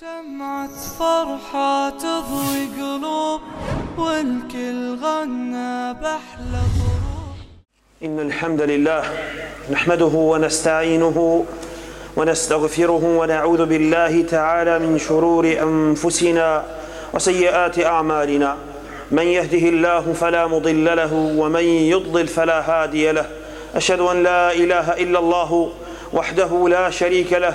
شمعة فرحة تضوي قلوب والكل غنى بأحلى غروب إن الحمد لله نحمده ونستعينه ونستغفره ونعوذ بالله تعالى من شرور أنفسنا وسيئات أعمالنا من يهده الله فلا مضل له ومن يضلل فلا هادي له أشهد أن لا إله إلا الله وحده لا شريك له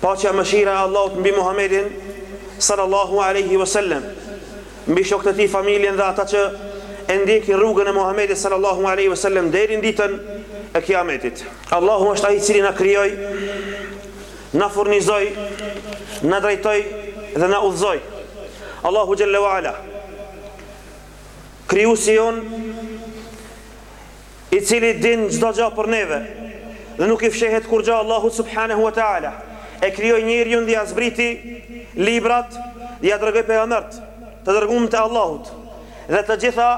paqja e mëshira e Allahut mbi Muhamedin sallallahu alejhi wa sallam, mbi shokët e tij, familjen dhe ata që e ndjekin rrugën e Muhamedit sallallahu alejhi wa sallam deri në ditën e Kiametit. Allahu është ai i cili na krijoi, na furnizoi, na drejtoi dhe na udhëzoi. Allahu xhalla wa ala. Krijuesi jonë i cili din çdo gja për neve dhe nuk i fshehet kurrgja Allahut subhanehu ve teala, e krijoi njeriun dhe ia zbriti librat, dhe ia dërgoi pejgamberët, të dërgumt e Allahut, dhe të gjitha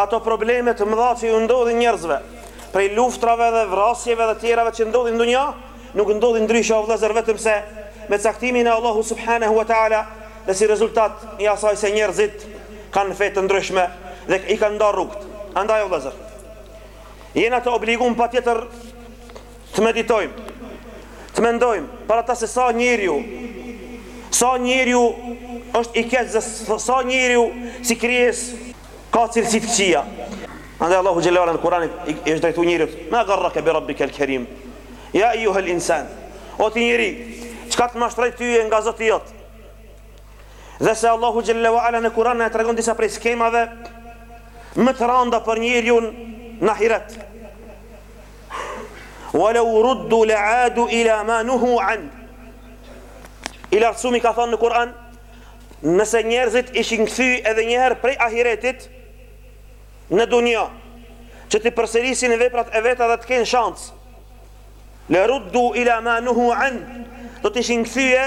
ato probleme të mëdha që ju ndodhin njerëzve, prej luftrave dhe vrasjeve dhe tjerave që ndodhin në dunja, nuk ndodhin ndryshe o vëllezër vetëm se me caktimin e Allahut subhanehu ve teala dhe si rezultat i asaj se njerëzit kanë fe të ndryshme dhe i kanë da rrugët. Andaj o vëllazër, jena të obligum patjetër të meditojmë, të mendojmë për ata se sa njeriu sa njeriu është i keq dhe sa njeriu si krijesë ka cilësi të këqija. Andaj Allahu xhelle ve ala në Kur'an i është drejtu njeriut, "Ma gharraka bi rabbika al-karim." Ja ejjuhel insan O ti njeri çka të mashtroi tye nga zoti jot Dhe se Allahu xhelle ve ala në Kur'an na tregon disa prej skenave më të randa për njeriun në ahiret. Wa law ruddu la'adu ila ma nuhu an. I lartësumi ka thanë në Kur'an, nëse njerëzit ishin kthy edhe njëherë prej ahiretit në dunja, që t'i përsërisin veprat e veta dhe të kenë shans, Le ruddu ila ma nuhu an do të ishin kthye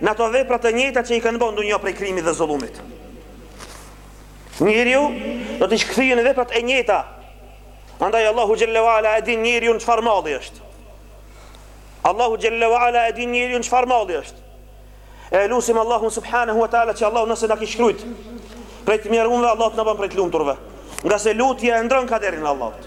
në ato vepra të njëjta që i kanë bë n'dunja prej krimit dhe zullumit. Njeriu do të ish kthye në veprat e njëjta. Andaj Allahu xhallahu ala e din njeriun çfarë malli është. Allahu xhallahu ala e din njeriun çfarë malli është. E lusim Allahu subhanahu wa taala që Allahu nëse na kish shkrujt prej të mjerëve Allahu të na bën prej të lumturve. Ngase lutja e ndrron kaderin e Allahut.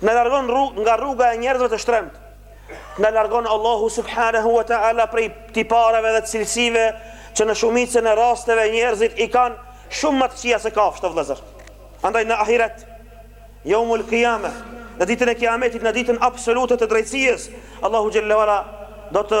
Të na largon rrug, nga rruga e njerëzve të shtremtë. Të na largon Allahu subhanahu wa taala prej tipareve dhe cilësive që në shumicën e rasteve njerëzit i kanë shumë më të këqija se kafshët o vëllezër. Andaj në ahiret, Yawmul Qiyamah, në ditën e Kiametit, në ditën absolute të drejtësies, Allahu xhallahu ala do të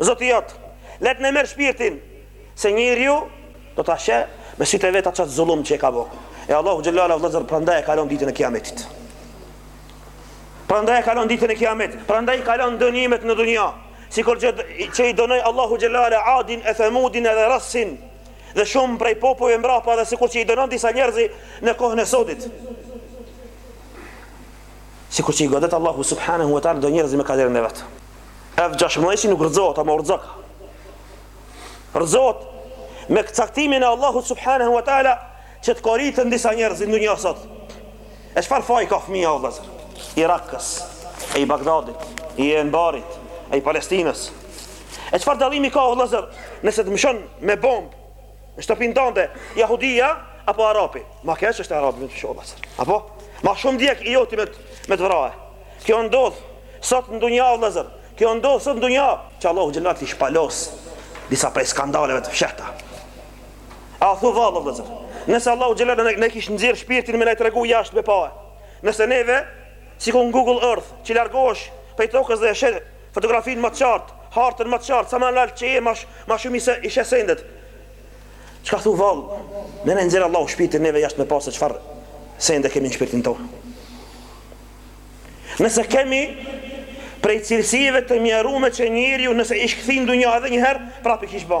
Zoti jot, le t'na e merr shpirtin, se njeriu do ta sheh me sytë e vet atë qat zullum që e ka bo. E Allahu xhallala vëllazër prandaj e ka lon ditën e kiametit. Prandaj e ka lon ditën e kiametit, prandaj i ka lon dënimet në dunja. Sikur që, që i dënoi Allahu xhallala Adin e Thamudin edhe Rassin dhe shumë prej popujve mbrapa dhe sikur që i dënon disa njerëz në kohën e sodit. sikur që i godet Allahu subhanahu wa taala do njerëzit me kaderin e vet. Edhe gjashtëmdhetshi nuk rrëzohet, ama rrëzok. Rrëzohet me caktimin e Allahu subhanahu wa taala që të koriten disa njerëz në dunja sot. E çfarë faj ka fëmija o vëllazër? I Rakës, e i Bagdadit, i Enbarit, e i Palestinës. E çfarë dallimi ka o vëllazër nëse të mëshon me bombë Shtëpinë tënde, jahudia apo arabi? Ma keq është arabi me të mshu vllazën. Apo? Ma shumë djek i joti me të, me të vra. Kjo ndodh sot në dunja o vllezër. Kjo ndodh sot në dunja që Allahu subhanahu wa taala i shpalos disa prej skandaleve të fshehta. A thu vallë o vllezër. Nëse Allahu subhanahu wa taala na, na kish nxjerrë shpirtin me na e tregu jashtë me pa. Nëse neve, sikur në Google Earth, që largohesh prej tokës dhe e sheh Fotografinë më të qartë, hartën më të qartë, sa më lart që je, ma shumë i sheh sendet. Çka thu vallë? Me na e nxjerr Allahu shpirtin neve jashtë me pa se çfarë sende kemi në shpirtin tonë. Nëse kemi prej cilësive të mjerume që njeriu nëse ish kthy në dunja edhe njëherë, prapë i kish ba.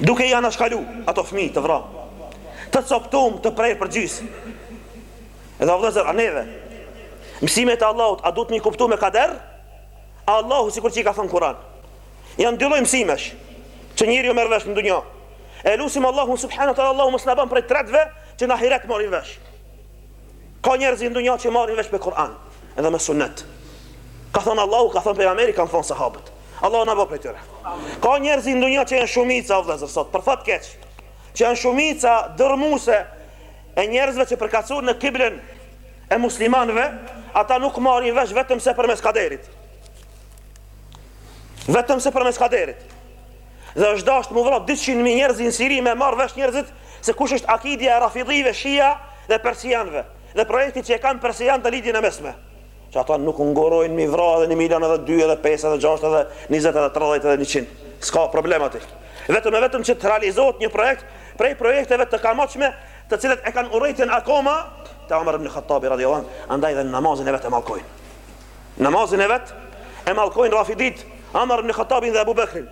duke i anashkalu ato fëmijë të vramë, të coptum, të prerë përgjysë. Edhe o vllezër, a neve, mësimet e Allahut, a duhet m'i kuptu me kader? A Allahu, sikur që i ka thënë kuran, janë dy lloj mësimesh, që njeriu merr vesh në dunja. E lusim Allahu, subhanahu wa taala, mos na ban prej të tretve, që në ahiret marrin vesh. Ka njerëz në dunja që marrin vesh me kuran, edhe me sunnet. Ka thënë Allahu, ka thënë pejgamberi, kanë thonë sahabët. Allahu na bëftë prej tyre. Ka njerëz në dunja që janë shumica o vëllezër sot, për fat keq. Që janë shumica dërmuese e njerëzve që përkatësohen në kiblën e muslimanëve, ata nuk marrin vesh vetëm se përmes kaderit. Vetëm se përmes kaderit. Dhe është dashur m'u vra 200 mijë njerëz në Siri me marr vesh njerëzit se kush është akidia e rafidhive shia dhe persianëve dhe projekti që e kanë persianët në lindjen e mesme. Që ata nuk ngurrojnë mi vra edhe një milion edhe dy edhe pesë edhe gjashtë edhe njëzet edhe tridhjetë edhe njëqind. Ska problem aty. Vetëm e vetëm që të realizohet një projekt prej projekteve të kamotshme të cilët e kanë urrejtjen akoma te Omer ibn Khattabi radhiyallahu anhu, andaj dhe në namazin e vet e mallkojnë. Në namazin e vet e mallkojnë Rafidit, Omer ibn Khattabin dhe Abu Bekrin.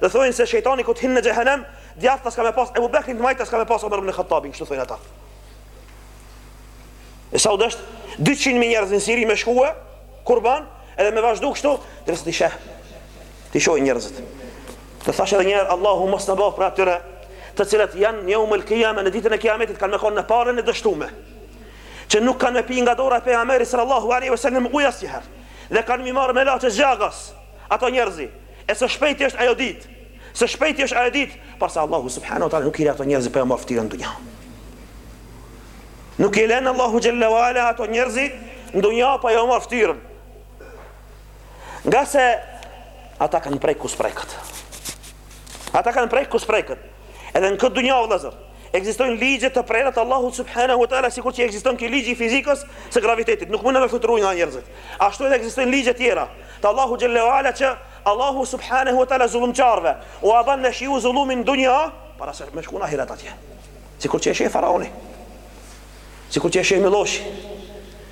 Dhe thonë se shejtani kur të hin në xhehenem, djathtas ka me pas Abu Bekrin, majtas ka me pas Omer ibn Khattabin, kështu thonë ata. E sa u desht? 200 mijë njerëz në Siri me shkue kurban edhe me vazhdu kështu, derisa ti sheh. Ti shohin njerëzit. Të thashë edhe një herë Allahu mos na bëftë prej atyre të cilët jeumul kijame në ditën e kiametit kanë me kon në palën e dështuar. Që nuk kanë me pi nga dora e pejgamberit sallallahu alaihi wasallam ujë asnjëherë. Dhe kanë mi marrë me laç zhagas ato njerëzi. E së shpejti është ajo ditë. Së shpejti është ajo ditë, pasi Allahu subhanahu wa taala nuk i ka ato njerëz për mashtirën e dunjasë. Nuk i len Allahu xhelle ue ala ato njerëzi në dunja pa jau marr ftyrën. Ngase ata kanë prek ku s'preket. Ata kanë prek ku s'preket. Edhe në këtë dunja vëllazër, ekzistojnë ligje të prera të Allahut subhanahu wa taala sikur që ekziston ky ligji i fizikës së gravitetit. Nuk munden me fluturu njerëzit. Ashtu edhe ekzistojnë ligje të tjera të Allahut xhelle ue ala që Allahu subhanahu wa taala zullumçarve ua ban me shiju zullumin n'dunja para se me shku n'ahiret atje. Sikur që e shijoi Faraoni. Sikur që e shijoi Milloshi.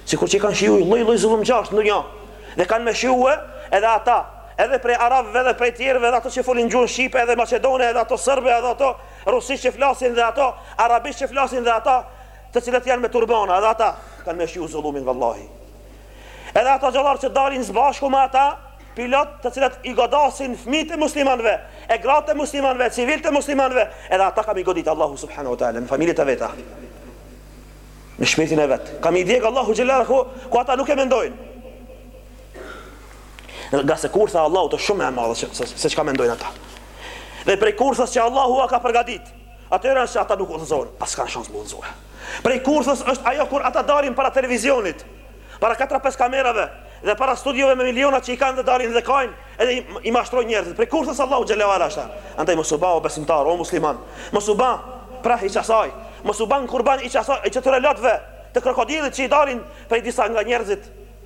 Sikur që kanë shijuar lloj-lloj zullumqarësh në dunja. Dhe kanë me shijue edhe ata, edhe prej arabëve edhe prej tjerëve edhe ato që folin gjuhën shqipe edhe maqedone edhe ato serbe edhe ato rusisht që flasin dhe ato arabisht që flasin dhe ata të cilët janë me turbana edhe ata kanë me shiju zullumin vallahi. Edhe ata hoxhallarë që dalin së bashku me ata Pilotë të cilët i godasin fëmijët e muslimanëve, e gratë e muslimanëve, e civilët e muslimanëve, edhe ata ka m'i godit Allahu subhanahu wa taala në familjet e veta. Në shpirtin e vet. Ka m'i djeg Allahu xhelle ala ku, ku ata nuk e mendojnë. Ngase kurtha e Allahut shumë e madhe se, se, se çka mendojnë ata. Dhe prej kurthës që Allahu ua ka përgatit atyre është që ata nuk udhëzohen, as kanë shans të udhëzohen. Prej kurthës është ajo kur ata dalin para televizionit, Para katër pesë kamerave dhe para studiove me miliona që i kanë dhe dalin dhe kajn edhe i, i mashtrojnë njerëzit. Prej kurthës Allahut xhelle ue ala është. Andaj mos u ba o besimtar, o musliman. Mos u ba pre e qasaj. Mos u ban kurban i qasaj i qetyre lotëve të krokodilit që i dalin prej disa. Ka njerëz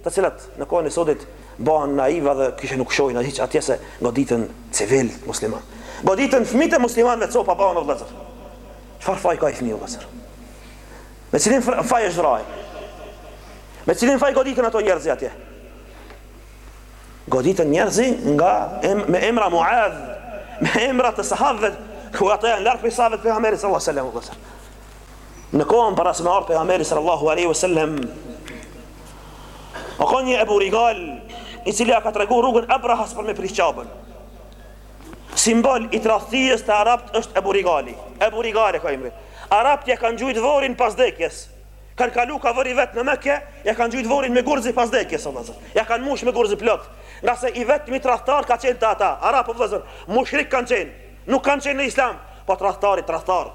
të cilët në kohën e sodit bëhen naiva dhe kishe nuk shohin hiç atje se goditen civilë musliman. Goditen fëmijët e muslimanëve copa bëhen o vëllezër. Çfarë faj ka ai fëmijë o vëllezër? Me cilin faj është vra? Me cilin faj goditen ato njerëzi atje? Goditen njerëzi nga em, me emra muadh, me emra të sahabëve, ku ata janë larg prej sahabëve Pejgamberit sallallahu alaihi wasallam. Në kohën para se me ardhë Pejgamberi sallallahu alaihi wasallam, o kon një Ebu Rigal, i cili ia ka tregu rrugën Abrahas për me prish Qaben. Simbol i tradhtijes te arabt është Ebu Rigali. Ebu Rigal e ka emrin. Arabt ja kanë gjujt vorin pas dekjes. Kanë kalu ka vorri i vet në Mekke, ja kanë gjujt vorin me gurzi pas dekjes, o vëllazër. Ja kanë mush me gurzi plot. Ngase i vetmi tradhtar ka qenë te ata, arab o vëllazër, mushrik kanë qenë. Nuk kanë qenë në Islam, po tradhtari tradhtar.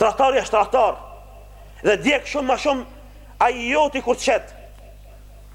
Tradhtari është tradhtar. Dhe djeg shumë më shumë ai joti kur të shet.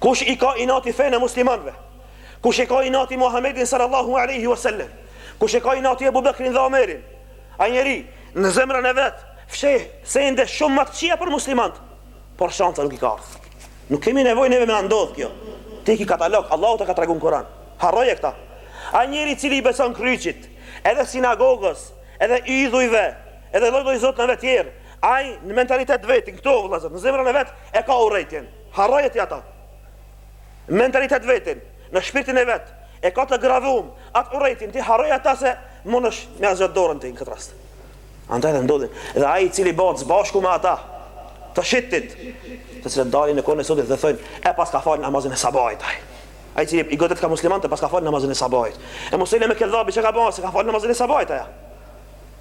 Kush e ka inati fenë e muslimanve? Kush e ka inati Muhammedin sallallahu aleyhi wasallam? Kush e ka inati Ebu Bekrin dhe Omerin? Ai njeri, në zemrën e vet, fsheh sende shumë ma të kqia për muslimant, por shansa nuk i ka ardh. Nuk kemi nevojë neve me na ndodh kjo. Ti e ki katalog, Allahu ta ka tregu n'Kuran. Harroje këta. Ai njeri i cili i beson kryqit, edhe sinagogës, edhe idhujve, edhe lloj-lloj zotnave tjerë, Ai në mentalitet të vetin këtu vëllazër, në zemrën e vet e ka urrejtjen. Harroje ti ata. Në mentalitet të vetin, në shpirtin e vet, e ka të gravuar atë urrejtjen ti harroje ata se mundesh me ia zgjat dorën ti në këtë rast. Andaj dhe ndodhin. Dhe ai i cili bëhet bashkë me ata, të shitit, të cilët dalin në kohën e sotit dhe thonë, e paska fal namazin e sabahit ai. Ai që i goditka muslimant e paska fal namazin e sabahit. E mos e lëmë këtë vallahi që ka bërë, se ka fal namazin e sabahit ai.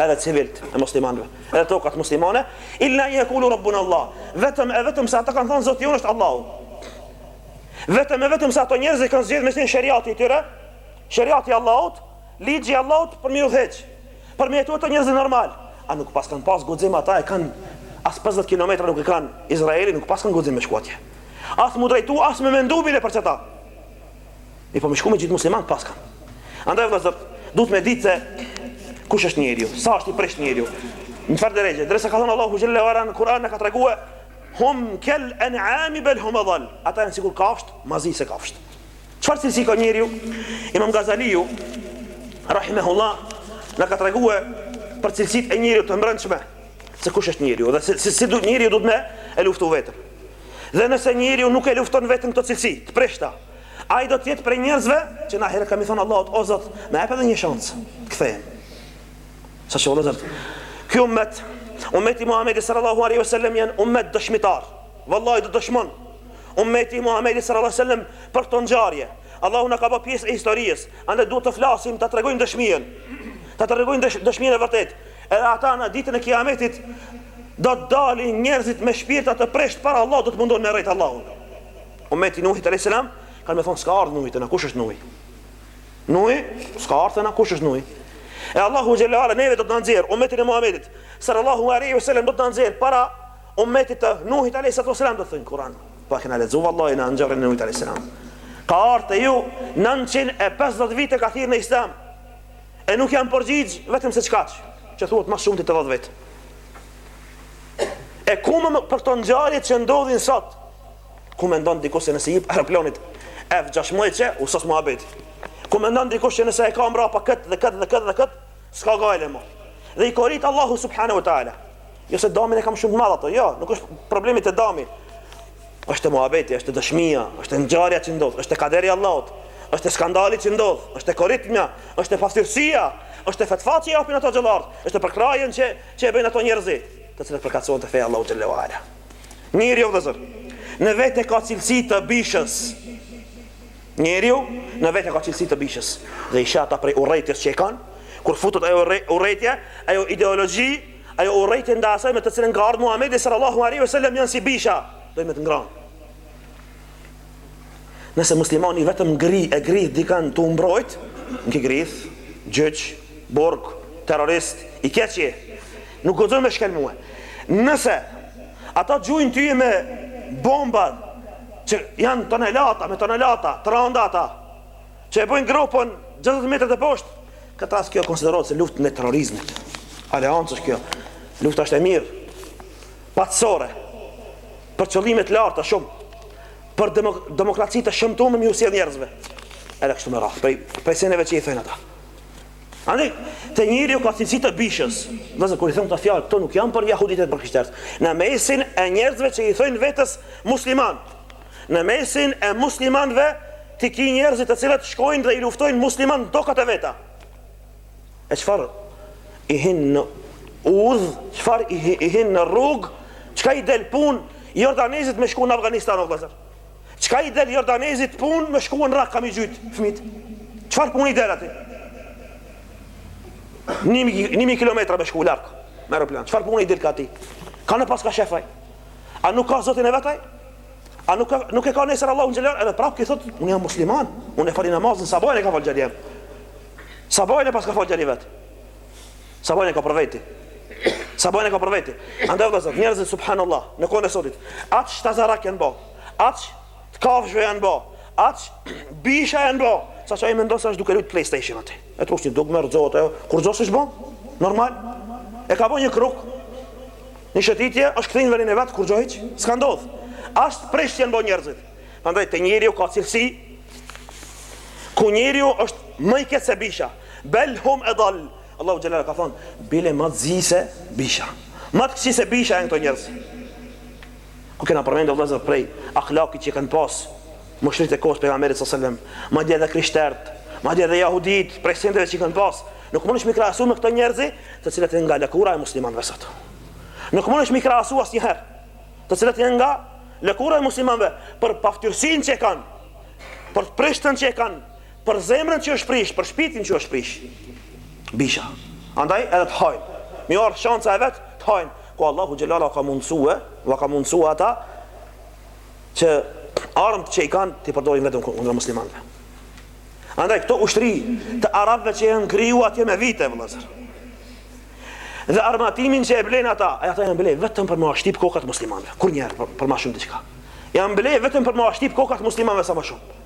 edhe civilt e muslimanëve, edhe tokat muslimane, illa en jekulu rabbuna Allah, vetëm e vetëm se ata kanë thonë Zoti jonë është Allahu. Vetëm e vetëm se ato njerëz e kanë zgjedh me qenë sheriati i tyre, sheriati i Allahut, ligji i Allahut për me i udhëheq, për me jetu njerëz normal. A nuk paskan pas gudzim ata e kanë, as 50 km nuk e kanë Izraelin, nuk paskan gudzim me shku atje. As m'u drejtu, as me mendu bile për qëta. Mirëpo me shku me gjit musliman paskan. Andaj vëllazër, duhet me ditë se kush është njeriu, sa është i prisht njeriu. Në çfarë derexhe, derisa ka thonë Allahu xhelle ve ala në Kur'an na ka tregue, hum kel en'ami bel hum edall, ata janë sikur kafshët, ma zi se kafshët. Çfarë cilësi ka njeriu, imam Gazaliu, rahimehullah, na ka tregue për cilësitë e njeriut të mbrendshme, se kush është njeriu, dhe si, si, si du njeriu duhet me e luftu veten. Dhe nëse njeriu nuk e lufton veten këto cilësi të prishta, ai do të jetë prej njerëzve që n'ahiret kanë me i thonë Allahut, o Zot, na jep edhe një shans. Kthehem. Sa që vëllazër, ky ummet, ummeti i Muhamedit sallallahu alaihi wasallam janë ummet dëshmitar. Vallahi do dëshmon ummeti i Muhamedit sallallahu alaihi wasallam për këto ngjarje. Allahu na ka bërë pjesë e historisë, andaj duhet të flasim, ta tregojmë dëshminë. Ta tregojmë dëshminë e vërtetë. Edhe ata në ditën e Kijametit do të dalin njerëzit me shpirta të prishtë para Allahut do të mundohen me rrejt Allahun. Ummeti i Nuhit alayhis salam kanë me thonë s'ka ardhur Nuhi të na kush është Nuhi? Nuhi s'ka ardhur te na kush është Nuhi? E Allahu xhelle ve ala neve do të na nxjerr ummetin e Muhamedit sallallahu alaihi wasallam do të na nxjerr para ummetit të Nuhit alayhis salam do të thomë Kur'an. Po kena lexu vallahi ngjarjen e Nuhit alayhis salam. Ka ardhur te ju 950 vite ka thirr në Islam. E nuk janë përgjigj vetëm se çkaq, që thuhet ma së shumti tetëdhetë vetë. E ku më për këto ngjarje që ndodhin sot? Ku mendon dikush se nëse jep aeroplanët F16 që u sos muhabeti? Ku mendon dikush që nëse e ka mbrapa kët dhe kët dhe kët dhe kët, s'ka gajle më. Dhe i korrit Allahu subhanahu wa taala. Jo se damin e kam shumë t'madh atë, jo, nuk është problemi te dami. Është muhabeti, është dëshmia, është ngjarja që ndodh, është kaderi i Allahut, është skandali që ndodh, është koritmja, është papastërtia, është fetfa që japin ata hoxhallarë, është përkrahja që që e bëjnë ata njerëz, të cilët përkatësohen te feja e Allahut xhele ve ala. Njeriu, vëllezër, në vete ka cilësi të bishës. Njeriu në vete ka cilësi të bishës. Dhe i sheh ata prej urrejtjes që e kanë, kur futet ajo urrejtje, ajo ideologji, Ajo urrejtje ndaj asaj me të cilën ka ardhur Muhamedi sallallahu alejhi ve sellem janë si bisha, dojnë me të ngranë. Nëse muslimani vetëm n'gri e grith dikan tu u mbrojt, n'ki grith, gjyq, burg, terrorist, i keqi, nuk guxon me shkelmue. Nëse ata gjujnë aty me bomba që janë tonelata, me tonelata, të randa ata, Që e bojnë gropën 60 metra teposhtë. N'këtë rast kjo konsiderohet se luftë ndaj terrorizmit. Aleancë është kjo. Luftë është e mirë. Paqësore. Për qëllime t'larta shumë. Për demok demokraci të shëmtume me u sjellë njerëzve. Edhe kështu me radhë. Prej, prej seneve që i thojnë ata. Ani, te njeriu ka cilësi të bishës. Vëllezër, kur i themi këto fjalë, këto nuk janë për jahuditë, për krishterët. Në mesin e njerëzve që i thojnë vetes musliman. Në mesin e muslimanëve ti ki njerëz të cilët shkojnë dhe i luftojnë muslimanët në tokat e veta. E çfarë i hin në udhë, çfarë i, i hin në rrugë, çka i del punë, jordanezit me shku në Afganistan, o vëllezër. Çka i del jordanezit punë, me shku në Irak, ka me i gjujtë fmijt. Çfarë pune i del atij? Një mijë, një mijë kilometra me shku larg, me aeroplan. Çfarë pune i del këtij? Kanë pas ka shef ai. A nuk ka Zotin e vet ai? A nuk, nuk e ka nesër Allahun xhele ve ala? Edhe prapë ky thotë, unë jam musliman, unë e fali namazin, s'e ka falë, xhenem. Se bajn e paska falë, xhenem vetë. Se bajn e ka për veti. Se bajn e ka për veti. Andaj vëllezër, njerëzit, subhanallah, në kohën e sotit, aq shtazarak janë bo, aq të kafshve janë bo, aq bisha janë bo, saqë ai mendon se është duke lujtë PlayStation atë. E trus një dugme, rrëzohet, e kurgjo s'është bo, normal, e ka bo një krug, Një shëtitje është kthy n'venin e vet, kurgjo hiç s'ka ndodhë. Aq t'prisht janë bo njerëzit. Prandaj te njeriu ka cilësi, ku njeriu është më i keq se bisha. Bel hum edal. Allahu xhele ve ala ka thonë, bile më të zi se bisha. Më të kqi se bisha janë këta njerëzit. Ku kena përmendë, vëllezër, prej ahlakit që e kanë pasë, Mushrikët e kohës pejgamberit alejhi selam, madje edhe krishterët, madje edhe jahudit, prej sendeve që kanë pas, nuk mundesh mi krahasu me këto njerëzi, të cilët janë nga lëkura e muslimanëve sot. Nuk mundesh mi krahasu asnjëherë, të cilët janë nga lëkura e muslimanëve për paftyrsinë që kanë, për prishjen që kanë, për zemrën që është prish, për shpirtin që është prish. Bisha. Andaj edhe të hajnë. Mi ardhë shanca e vetë, të hajnë. Ku Allahu xhele ua ka mundësue, va ka mundësue ata, që armët që i kanë t'i përdorin vetëm kundër muslimanëve. Andaj këto ushtri të arabëve që janë kriju atje me vite vëllazër. Dhe armatimin që e blen ata, e ata janë ble vetëm për me va shtyp kokat muslimanëve. Kurrnjëher, për më shumë diçka. Janë ble vetëm për me va shtyp kokat muslimanëve sa më shumë.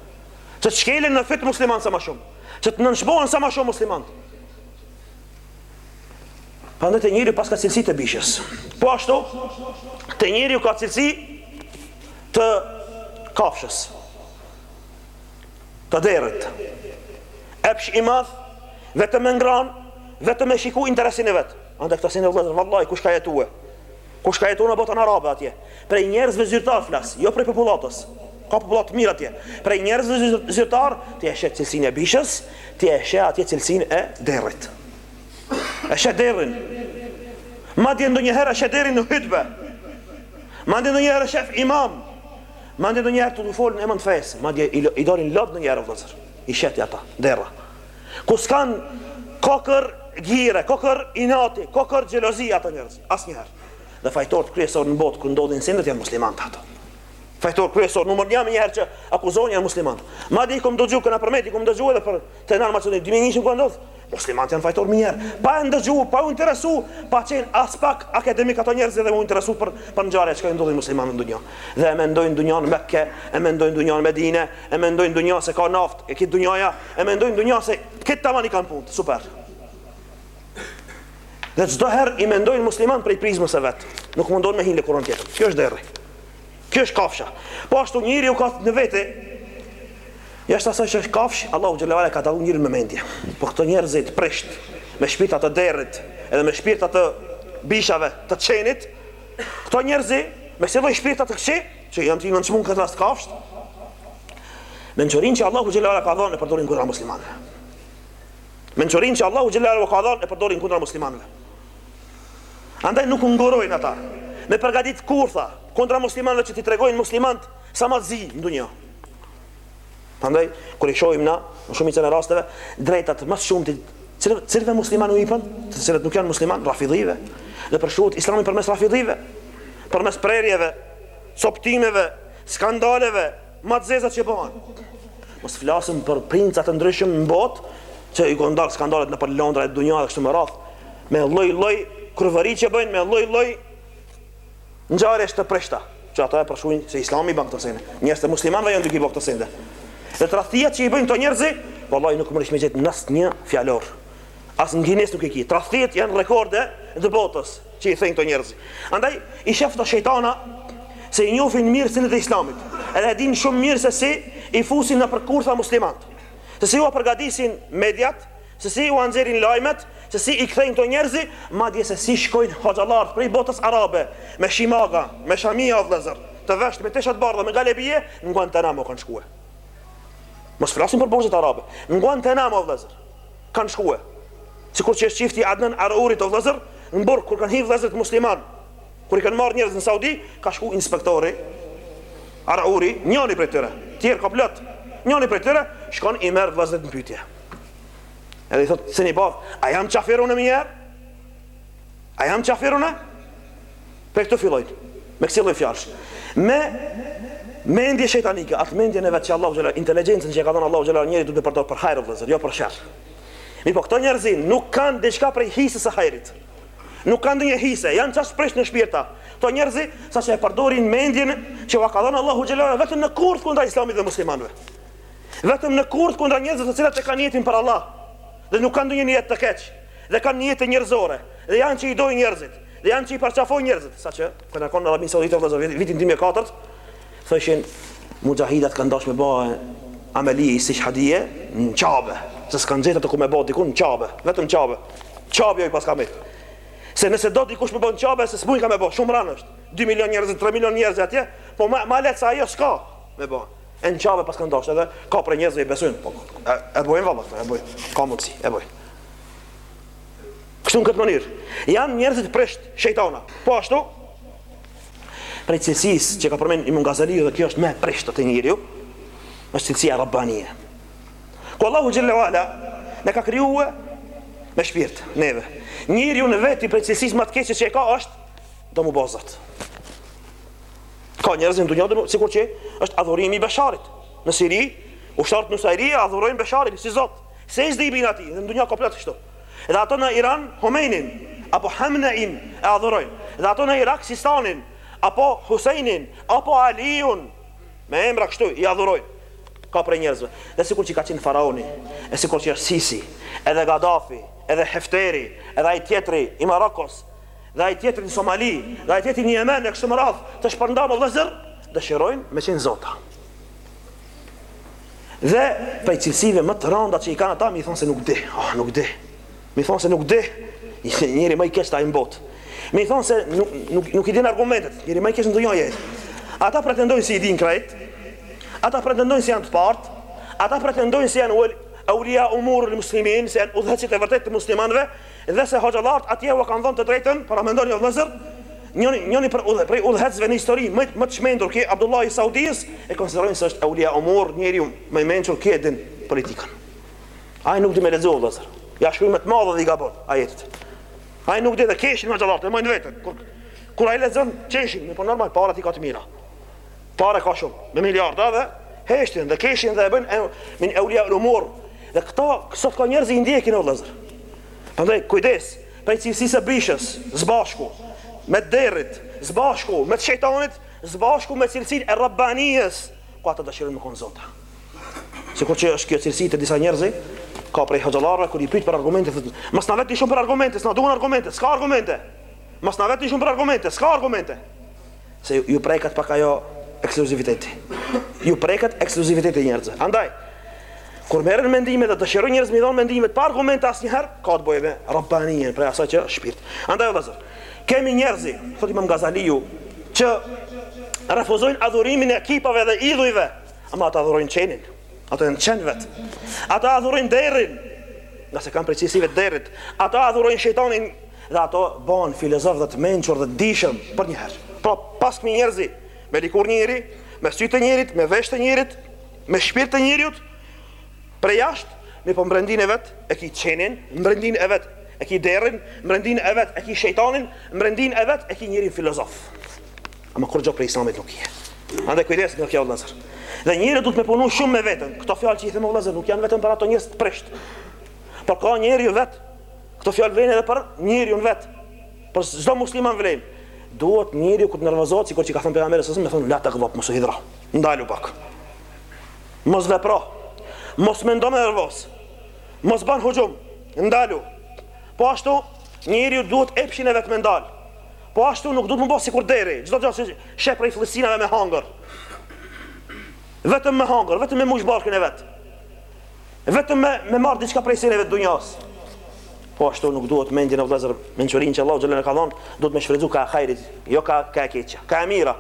Që të shkelin në fyt muslimant sa më shumë. Që të nënçmohen sa më shumë muslimant. Prandaj te njeriu paska cilësi të bishës. Po ashtu, te njeriu ka cilësi të kafshës. Të derrit. Epsh i madh, vetëm me ngran, vetëm me shiku interesin e vet. Andaj këto cilësi vëllezër, vallahi kush ka jetuar Kush ka jetu në botën arabe atje? Prej njerëzve zyrtarë flas, jo prej popullatës. Ka popullatë të mirë atje. Prej njerëzve zyrtarë, ti e sheh cilësinë e bishës, ti e sheh atje cilësinë e derrit. E sheh derrin. Madje ndonjëherë e sheh derrin në hutbe. Madje ndonjëherë e shef imam. Madje ndonjëherë tu fol n'emën të fesë, madje i, i dalin lot ndonjëherë vëllazër. I sheh ti ata, derra. Ku s'kan kokërr gire, kokërr inati, kokërr xhelozi ato njerëz. Asnjëherë. Dhe fajtorët kryesor në botë kur ndodhin sendet janë muslimanët te ato. Fajtor kryesor numër 1 menjëherë që akuzohen janë muslimanët. Madje i kom dëgjuar kam përmend, i kom dëgjuar edhe për trazirat n'Maqedoni 2001 kur ndodh. Muslimanët janë fajtor menjëherë. Pa e ndëgjuar, pa u interesu, pa qenë aspak akademik ato njerëz dhe u interesu për për ngjarje që kanë ndodhur muslimanëve në dunja. Dhe e mendojnë dunjanë në Mekë, e mendojnë dunjanë në Medinë, e mendojnë dunjanë se ka naftë, e këtë dunjaja, e mendojnë dunjanë se këta tamani kanë punë. Super. Dhe çdo herë i mendojnë muslimant prej prizmës së vet. Nuk mundon me hi n'lëkurën tjetër. Kjo është derri. Kjo është kafsha. Po ashtu njeriu ka në vete. Jashtë asaj që është kafsh, Allahu xhele e ka dalluar njerin me mendje. Po këto njerëz t'prisht me shpirta të derrit, edhe me shpirta të bishave të çenit, këto njerëzi me asisoj shpirta të kësi, që janë të nënçmun këtë rast kafsht, mençurinë që Allahu xhele ua ka dhënë e përdorin kundra muslimanve. Mençurinë që Allahu xhele ua ka dhënë e përdorin kundra muslimanëve. Andaj nuk ngurojnë ata me përgatit kurtha kundra muslimanëve që t'i tregojnë muslimant sa më zi në dunja. Andaj kur i shohim na në shumicën e rasteve drejtat më shumë të cilëve, cilëve musliman u ipen, të cilët nuk janë musliman, rafidhive, dhe përshkruhet islami përmes rafidhive, përmes prerjeve, coptimeve, skandaleve, Ma të zezat që bëhen. Mos flasim për princa të ndryshëm në botë, që i kanë dalë skandalet nëpër Londra e dunja dhe kështu me radhë, me lloj lloj kurvëri që bëjnë, me lloj lloj ngjarjesh të prishta, që ato e përshkruajnë se Islami i bën këto sende. Njerëz të muslimanëve janë duke i bërë këto sende. Dhe tradhtia që i bëjnë këto njerëz, vallahi nuk mundesh me gjet në asnjë fjalor. As në Guinness nuk e ki. Tradhtitë janë rekorde të botës që i thënë këto njerëz. Andaj i shef këto shejtana se i njohin mirë sinet e Islamit. Edhe e dinë shumë mirë se si i fusin nëpër kurtha muslimanët. Se si u përgatisin mediat, se si u anxirin lajmet, se si i kthejnë këto njerëz, madje se si shkojnë hoxhallarët prej botës arabe me shimaga, me shamia vëllazër, të veshtë me tesha të bardha me galebie në Guantanamo kanë shkuar. Mos flasim për burgjet arabe. Në Guantanamo vëllazër. Kanë shkue. Sikur që është çifti i Adnan Araurit vëllezër, në burg kur kanë hyrë vëllezërit muslimanë, kur i kanë marrë njerëz në Saudi, ka shku inspektori Arauri, njëri prej tyre, tjerë ka plot. Njëri prej tyre shkon i merr vëllezërit në pyetje. Edhe i thotë, "Seni bavë, a jam kafirun menjëherë. A jam kafirun e?" Prej ktu fillojt me kësi lloj fjalsh. Me mendje shejtanike, atë mendjen e vet që Allahu xhela, inteligjencën që e ka dhënë Allahu xhela njeri duhet të përdor për hajër vëllezër, jo për sherr. Mirpo këto njerëzi nuk kanë diçka prej hisës së hajrit. Nuk kanë ndonjë hise, janë çaq prisht në shpirta. Këto njerëzi sa që e përdorin mendjen që ua ka dhënë Allahu xhela vetëm në kurth kundra islamit dhe muslimanëve. Vetëm në kurth kundra njerëzve të cilët e kanë jetën për Allah dhe nuk kanë ndonjë jetë të keq dhe kanë jetë njerëzore dhe janë që i dojnë njerëzit. Dhe janë që i përqafojnë njerëzit, saqë, kur kena kanë në Arabin Saudita, vllazër, vitin 2004, thëshin, mujahidat kanë dashë me ba ameli istishhadije, në Qabe, se s'kanë gjet ku me ba dikun, në Qabe, vetëm në Qabe, Qabeja i paska Se nëse do dikush me ba në Qabe, se s'mun ka me ba, shumë ranë është, 2 milion njerëz, 3 milion njerëz atje, po ma, ma lehtë se ajo s'ka me ba. E në Qabe paskan dashë, edhe ka prej njerëzve i besojnë, po, e, e bojnë valla, e bojnë, ka mundësi, e bojnë. Kështu në këtë mënyrë, janë njerëzit prisht, shejtana. Po ashtu, prej cilësisë që ka përmend Imam Gazaliu dhe kjo është më e prishtë te njeriu, është cilësia Rabbanije. Ku Allahu Xhele ve Ala na ka kriju me shpirt, neve. Njeriu në veti prej cilësisë më të keqe që e ka është do m'u bo zot. Ka njerëz në dunja dhe sikur që është adhurimi i Besharit. Në Siri, ushtarët në Siri, adhurojnë Besharin si zot. Sexhde i bien atij, dhe në dunja ka plot kështu. Dhe ato në Iran Homeinin, apo Hamnein, e adhurojnë. Dhe ato në Irak Sistanin, apo Huseinin, apo Aliun, me emra kështu, i adhurojnë. Ka prej njerëzve. Dhe sikur që ka qenë Faraoni, e sikur që është Sisi, edhe Gadafi, edhe Hefteri, edhe ai tjetri i Marokos, dhe ai tjetri në Somali, dhe ai tjetri në Jemen, e kështu me radhë, të shpërndamë vëllezër, dëshirojnë me qenë zota. Dhe prej cilësive më të rënda që i kanë ata, mi thonë se nuk di, ah, oh, nuk di. Mi thonë se nuk di, njeri më i keq ti n'botë. Mi thonë se nuk, nuk, nuk i din argumentet, njeri më i keq në dunja je. Ata pretendojnë si i din krejt, ata pretendojnë si janë të partë, ata pretendojnë si janë uel, eulia umurul muslimin, si janë udhëheqit e vërtet të muslimanve, Dhe se hoxhallarët atje ua kanë dhënë të drejtën, por a mendoni o vëllezër, njëri, njëri prej udhë, prej udhëheqësve në histori më, më të çmendur, ky Abdullahi i Saudisë, e konsiderojnë se është eulia umur, njeriu më i mençur, ky e din politikën. Ai nuk di me lexu o vëllezër. Ia shkruajnë me të madhe dhe i gabon ajetet. Ai nuk di dhe qeshin hoxhallarët, e majnë veten. Kur kur ai lexon, qeshin, me po normal parat i ka të mira. Pare ka shumë, me miliarda dhe heshtin dhe qeshin dhe e bën e, min eulia umur. Dhe këta, sot ka njerëz i ndjekin o vëllazër. Prandaj kujdes, prej cilësisë së bishës, s'bashku me derrit, s'bashku me shejtanit, s'bashku me cilësinë e Rabbanijes, ku ata dëshirojnë me kon zota. Sikur që është kjo cilësi te disa njerëz, ka prej hoxhallarëve kur i pyet për argumente, thotë, mos na vet shumë për argumente, s'na duan argumente, s'ka argumente. Mos na vet shumë për argumente, s'ka argumente. Se ju preket pak ajo ekskluziviteti. Ju preket ekskluziviteti njerëzve. Andaj, kur merren mendime dhe dëshirojnë njerëz mi dhon mendime pa argumente asnjëherë, ka të bëjë me Rabbanien, prej asaj që shpirt. Andaj vëllazër, kemi njerëz, thotë Imam Gazaliu, që refuzojnë adhurimin e kipave dhe idhujve, ama ata adhurojnë qenin. Ata janë qen vet. Ata adhurojnë derrin, ngase kanë prej cilësive të derrit. Ato adhurojnë shejtanin dhe ato bahen filozofë dhe të mençur dhe dijshëm për njëherë. Pra paskemi njerëz, me lëkurë njeri, me sy të njerit, me veshë të njerit, me shpirt të njeriut, prej jashtë, mirëpo mbrendin e vetë, e ki qenin, mbrendin e vetë, e ki derrin, mbrendin e vetë, e ki shejtanin, mbrendin e vetë, e ki njerin filozof. Ama kurgjo prej islamit nuk je. Andaj kujdes nga kjo vëllazër. Dhe njeri duhet të punojë shumë me veten. Këto fjalë që i them vëllazër nuk janë vetëm për ato njerëz të prisht. Por ka njeriu vet. Këto fjalë vlen edhe për njeriu vet. Për çdo musliman vlen. Duhet njeriu kur të nervozohet, sikur që ka thënë pejgamberi salem thonë la tagdab mos u hidhra. Ndalu pak. Mos vepro. Mos mendo me nervoz. Mos bën hujum. Ndalu. Po ashtu njeriu duhet epshin e vet me ndal. Po ashtu nuk duhet me u bë sikur derri, gjithë gjanë që sheh prej fëlliqsinave me hangër. Vetëm me hangër, vetëm me mush barkun e vetë. Vetëm me, me marrë diçka prej seneve të dunjas. Po ashtu nuk duhet mendjen, vëllezër, mençurinë që Allahu xhelle e ka dhënë, duhet me shfrytzu ka hajrit, jo ka ka e keqja, ka e mira.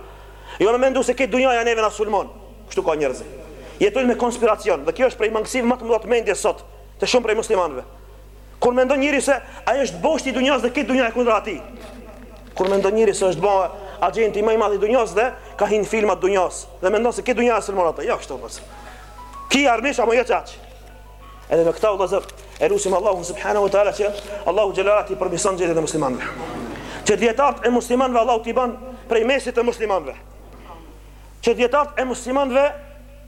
Jo me mendu se krejt dunjaja neve na sulmon. Kështu ka njerëz. Jetojnë me konspiracion dhe kjo është prej mangësive më të mëdha të mendjes sot të shumë prej muslimanëve. Kur mendon njeri se ai është boshti i dunjas dhe krejt dunjaja kundra atij. Kur mendon njeri se është bo agjenti më i madh i dunjas dhe ka hi n'filmat dunjas dhe mendon se krejt dunjaja e sulmon atë. Jo kështu pas. Ki armiq apo jo çaj. Edhe me këtë vëllezër e lutim Allahun subhanehu ve teala që Allahu xhelle t'i përmirson gjendjet e muslimanëve. Që dijetarët e muslimanëve Allahu t'i bën prej mesit të muslimanëve. Që dijetarët e muslimanëve